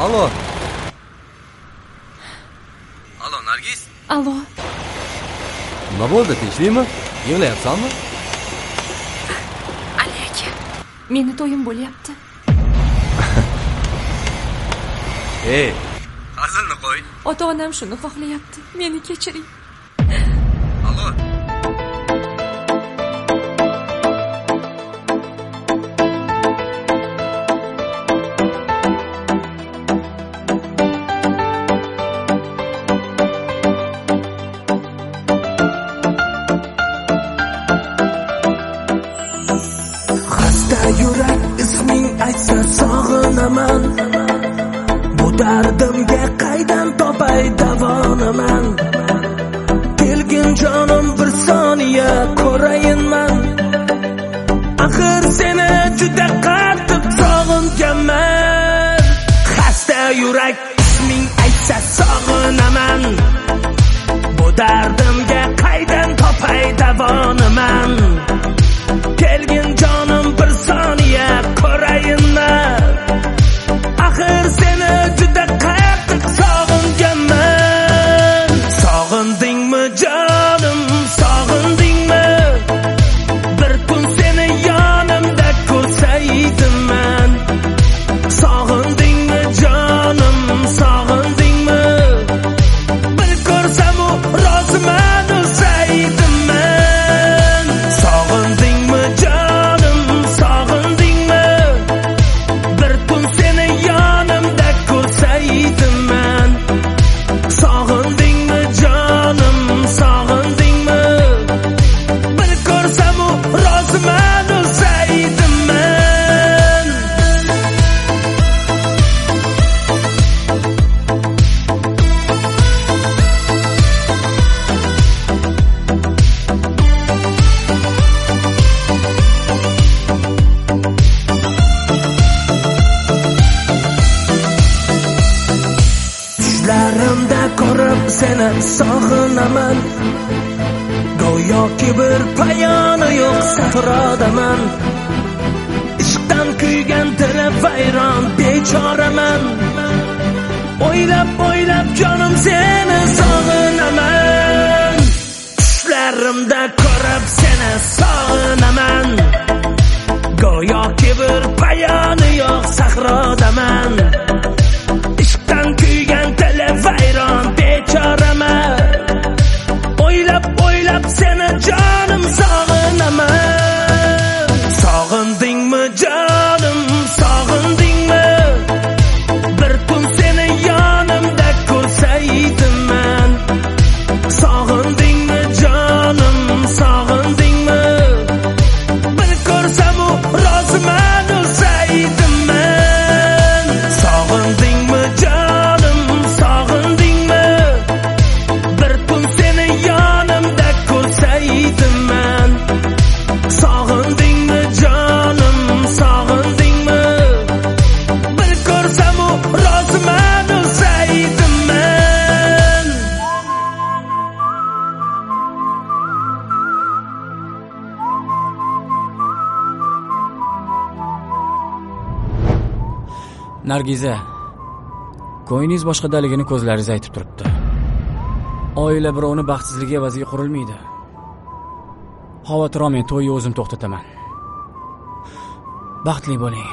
Alo. Alo, Nargis. Allo. Nima bo'ldi? Tinchlikmi? Yig'layapsanmi? Ali aka. Meni to'yim bo'lyapti. Ey, hazilni qo'y. Ota-onam shuni xohlayapti. Meni kechiring. Sog'inaman bu dardimga qaydan topay davonaman? Kelgin jonim bir soniya ko'rayinman. Axir seni juda qattiq sog'inganman. Xasta yurak isming aytsa sog'inaman. Bu dardimga qaydan topay davonaman? Seni sog'inaman. Go'yoki bir payoni yo'q sahrodaman ishqdan kuygan dilim vayron bechoraman. O'ylab o'ylab jonim seni sog'inaman. Tushlarimda ko'rib seni sog'inaman. Go'yoki bir payoni yo'q sahrodaman nargiza ko'nglingiz boshqadaligini ko'zlaringiz aytib turibdi. Oila birovni baxtsizligi evaziga qurilmaydi. Xavotir olmang to'yni o'zim to'xtataman. Baxtli bo'ling.